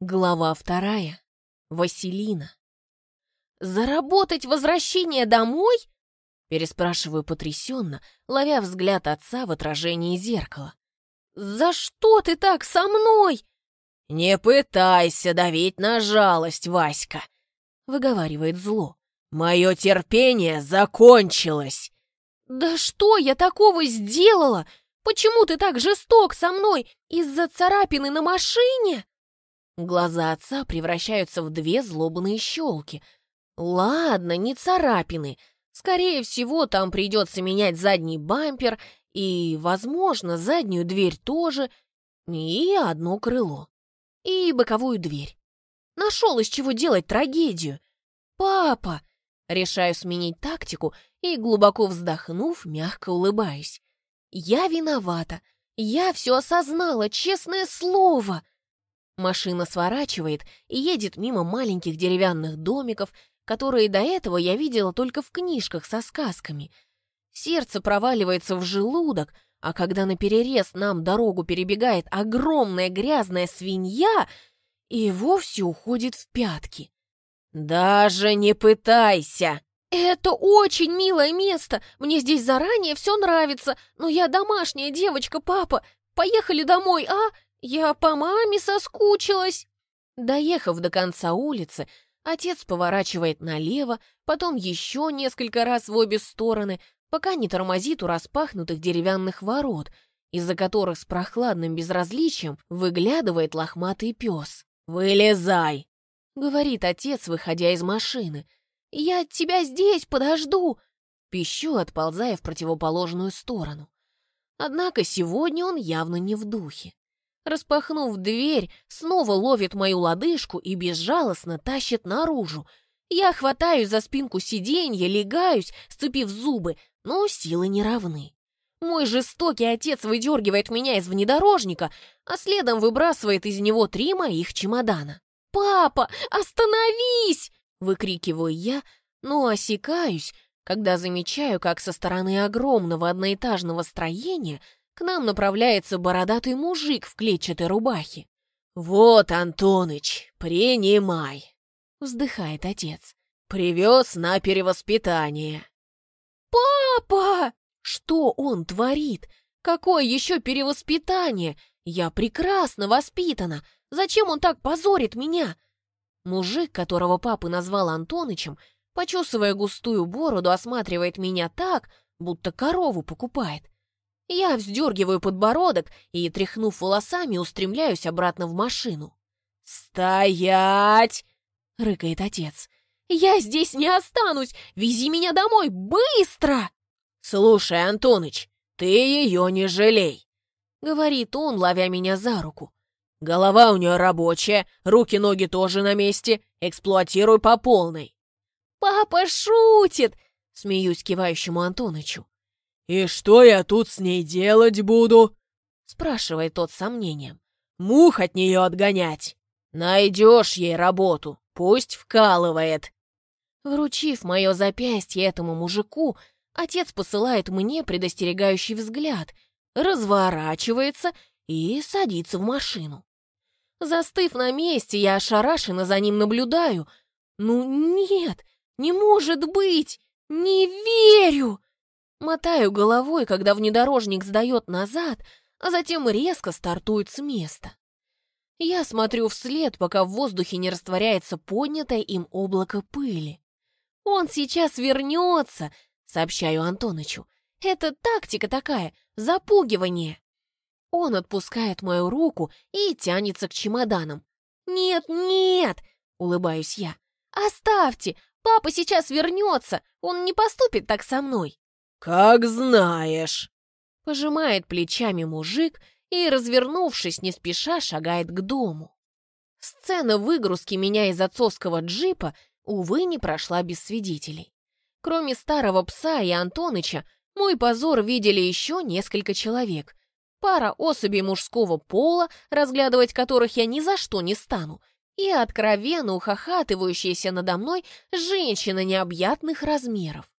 Глава вторая. Василина. «Заработать возвращение домой?» Переспрашиваю потрясенно, ловя взгляд отца в отражении зеркала. «За что ты так со мной?» «Не пытайся давить на жалость, Васька!» — выговаривает зло. «Мое терпение закончилось!» «Да что я такого сделала? Почему ты так жесток со мной? Из-за царапины на машине?» Глаза отца превращаются в две злобные щелки. Ладно, не царапины. Скорее всего, там придется менять задний бампер и, возможно, заднюю дверь тоже, и одно крыло, и боковую дверь. Нашел из чего делать трагедию. «Папа!» Решаю сменить тактику и, глубоко вздохнув, мягко улыбаюсь. «Я виновата. Я все осознала, честное слово!» Машина сворачивает и едет мимо маленьких деревянных домиков, которые до этого я видела только в книжках со сказками. Сердце проваливается в желудок, а когда на перерез нам дорогу перебегает огромная грязная свинья, и вовсе уходит в пятки. «Даже не пытайся!» «Это очень милое место, мне здесь заранее все нравится, но я домашняя девочка, папа. Поехали домой, а?» «Я по маме соскучилась!» Доехав до конца улицы, отец поворачивает налево, потом еще несколько раз в обе стороны, пока не тормозит у распахнутых деревянных ворот, из-за которых с прохладным безразличием выглядывает лохматый пес. «Вылезай!» — говорит отец, выходя из машины. «Я тебя здесь подожду!» Пищу, отползая в противоположную сторону. Однако сегодня он явно не в духе. Распахнув дверь, снова ловит мою лодыжку и безжалостно тащит наружу. Я хватаюсь за спинку сиденья, легаюсь, сцепив зубы, но силы не равны. Мой жестокий отец выдергивает меня из внедорожника, а следом выбрасывает из него три моих чемодана. «Папа, остановись!» — выкрикиваю я, но осекаюсь, когда замечаю, как со стороны огромного одноэтажного строения — к нам направляется бородатый мужик в клетчатой рубахе. «Вот, Антоныч, принимай!» — вздыхает отец. «Привез на перевоспитание». «Папа!» Что он творит? Какое еще перевоспитание? Я прекрасно воспитана. Зачем он так позорит меня? Мужик, которого папа назвал Антонычем, почесывая густую бороду, осматривает меня так, будто корову покупает. Я вздергиваю подбородок и, тряхнув волосами, устремляюсь обратно в машину. «Стоять!» — рыкает отец. «Я здесь не останусь! Вези меня домой! Быстро!» «Слушай, Антоныч, ты ее не жалей!» — говорит он, ловя меня за руку. «Голова у нее рабочая, руки-ноги тоже на месте. Эксплуатируй по полной». «Папа шутит!» — смеюсь кивающему Антонычу. «И что я тут с ней делать буду?» — спрашивает тот с сомнением. «Мух от нее отгонять. Найдешь ей работу, пусть вкалывает». Вручив мое запястье этому мужику, отец посылает мне предостерегающий взгляд, разворачивается и садится в машину. Застыв на месте, я ошарашенно за ним наблюдаю. «Ну нет, не может быть! Не верю!» Мотаю головой, когда внедорожник сдает назад, а затем резко стартует с места. Я смотрю вслед, пока в воздухе не растворяется поднятое им облако пыли. «Он сейчас вернется», — сообщаю Антонычу. «Это тактика такая, запугивание». Он отпускает мою руку и тянется к чемоданам. «Нет, нет!» — улыбаюсь я. «Оставьте! Папа сейчас вернется! Он не поступит так со мной!» «Как знаешь!» Пожимает плечами мужик и, развернувшись, не спеша шагает к дому. Сцена выгрузки меня из отцовского джипа, увы, не прошла без свидетелей. Кроме старого пса и Антоныча, мой позор видели еще несколько человек. Пара особей мужского пола, разглядывать которых я ни за что не стану, и откровенно ухахатывающаяся надо мной женщина необъятных размеров.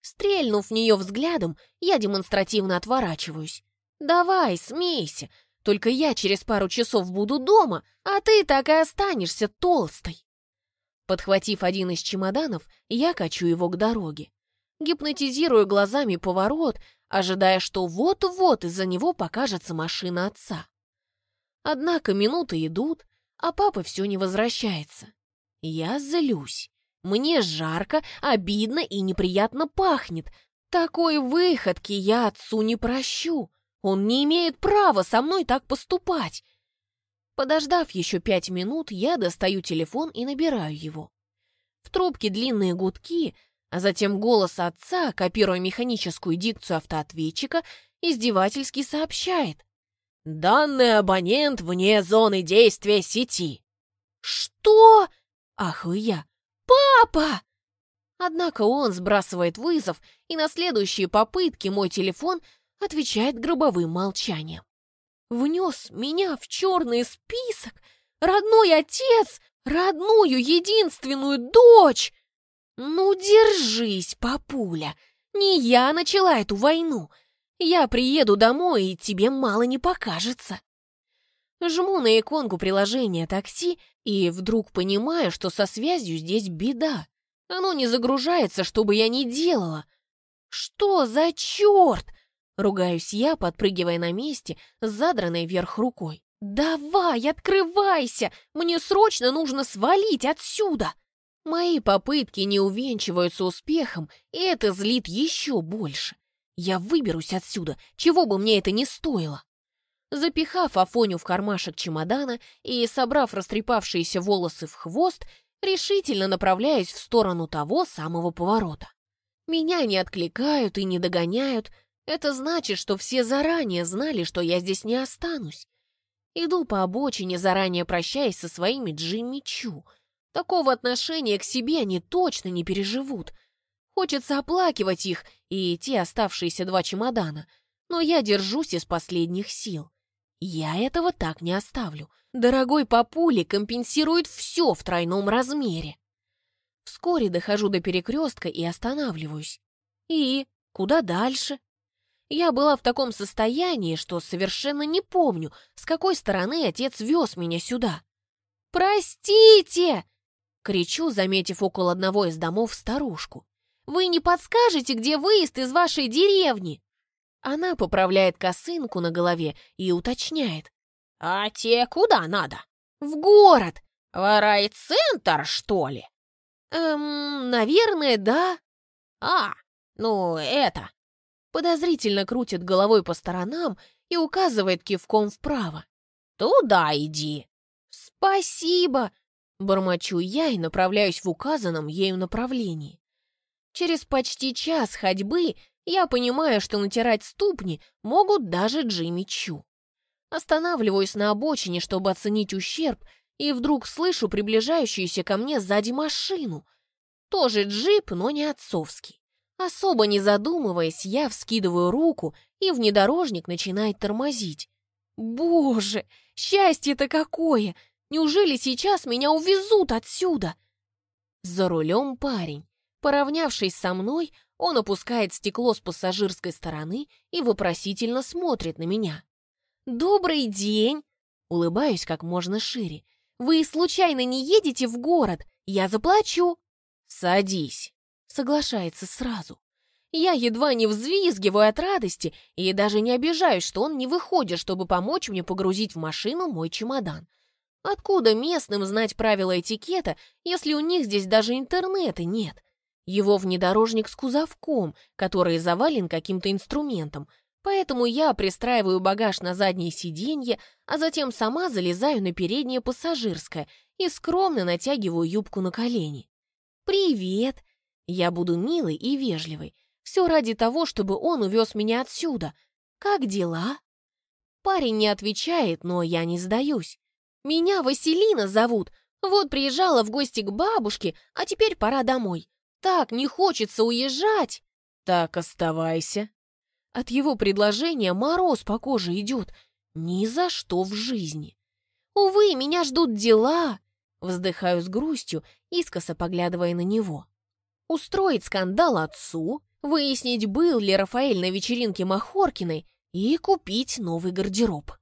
Стрельнув в нее взглядом, я демонстративно отворачиваюсь. «Давай, смейся. Только я через пару часов буду дома, а ты так и останешься толстой. Подхватив один из чемоданов, я качу его к дороге. Гипнотизирую глазами поворот, ожидая, что вот-вот из-за него покажется машина отца. Однако минуты идут, а папа все не возвращается. Я злюсь. Мне жарко, обидно и неприятно пахнет. Такой выходки я отцу не прощу. Он не имеет права со мной так поступать. Подождав еще пять минут, я достаю телефон и набираю его. В трубке длинные гудки, а затем голос отца, копируя механическую дикцию автоответчика, издевательски сообщает. «Данный абонент вне зоны действия сети». «Что?» — ахаю я. «Папа!» Однако он сбрасывает вызов, и на следующие попытки мой телефон отвечает гробовым молчанием. Внес меня в черный список родной отец, родную единственную дочь. Ну, держись, папуля, не я начала эту войну. Я приеду домой, и тебе мало не покажется. Жму на иконку приложения такси и вдруг понимаю, что со связью здесь беда. Оно не загружается, что бы я ни делала. Что за черт? Ругаюсь я, подпрыгивая на месте, задранной вверх рукой. «Давай, открывайся! Мне срочно нужно свалить отсюда!» Мои попытки не увенчиваются успехом, и это злит еще больше. Я выберусь отсюда, чего бы мне это ни стоило. Запихав Афоню в кармашек чемодана и собрав растрепавшиеся волосы в хвост, решительно направляюсь в сторону того самого поворота. Меня не откликают и не догоняют, это значит, что все заранее знали, что я здесь не останусь. Иду по обочине, заранее прощаясь со своими Джимми Чу. Такого отношения к себе они точно не переживут. Хочется оплакивать их и те оставшиеся два чемодана, но я держусь из последних сил. Я этого так не оставлю. Дорогой папули компенсирует все в тройном размере. Вскоре дохожу до перекрестка и останавливаюсь. И куда дальше? Я была в таком состоянии, что совершенно не помню, с какой стороны отец вез меня сюда. «Простите!» — кричу, заметив около одного из домов старушку. «Вы не подскажете, где выезд из вашей деревни?» Она поправляет косынку на голове и уточняет. «А те куда надо?» «В город!» «В райцентр, что ли?» «Эм, наверное, да». «А, ну это, подозрительно крутит головой по сторонам и указывает кивком вправо. «Туда иди!» «Спасибо!» — бормочу я и направляюсь в указанном ею направлении. Через почти час ходьбы я понимаю, что натирать ступни могут даже Джимми Чу. Останавливаюсь на обочине, чтобы оценить ущерб, и вдруг слышу приближающуюся ко мне сзади машину. Тоже джип, но не отцовский. Особо не задумываясь, я вскидываю руку, и внедорожник начинает тормозить. Боже, счастье-то какое! Неужели сейчас меня увезут отсюда? За рулем парень. Поравнявшись со мной, он опускает стекло с пассажирской стороны и вопросительно смотрит на меня. «Добрый день!» Улыбаюсь как можно шире. «Вы случайно не едете в город? Я заплачу!» «Садись!» Соглашается сразу. Я едва не взвизгиваю от радости и даже не обижаюсь, что он не выходит, чтобы помочь мне погрузить в машину мой чемодан. Откуда местным знать правила этикета, если у них здесь даже интернета нет? Его внедорожник с кузовком, который завален каким-то инструментом, поэтому я пристраиваю багаж на заднее сиденье, а затем сама залезаю на переднее пассажирское и скромно натягиваю юбку на колени. «Привет!» Я буду милой и вежливой. Все ради того, чтобы он увез меня отсюда. Как дела? Парень не отвечает, но я не сдаюсь. Меня Василина зовут. Вот приезжала в гости к бабушке, а теперь пора домой. Так не хочется уезжать. Так оставайся. От его предложения мороз по коже идет. Ни за что в жизни. Увы, меня ждут дела. Вздыхаю с грустью, искоса поглядывая на него устроить скандал отцу, выяснить, был ли Рафаэль на вечеринке Махоркиной и купить новый гардероб.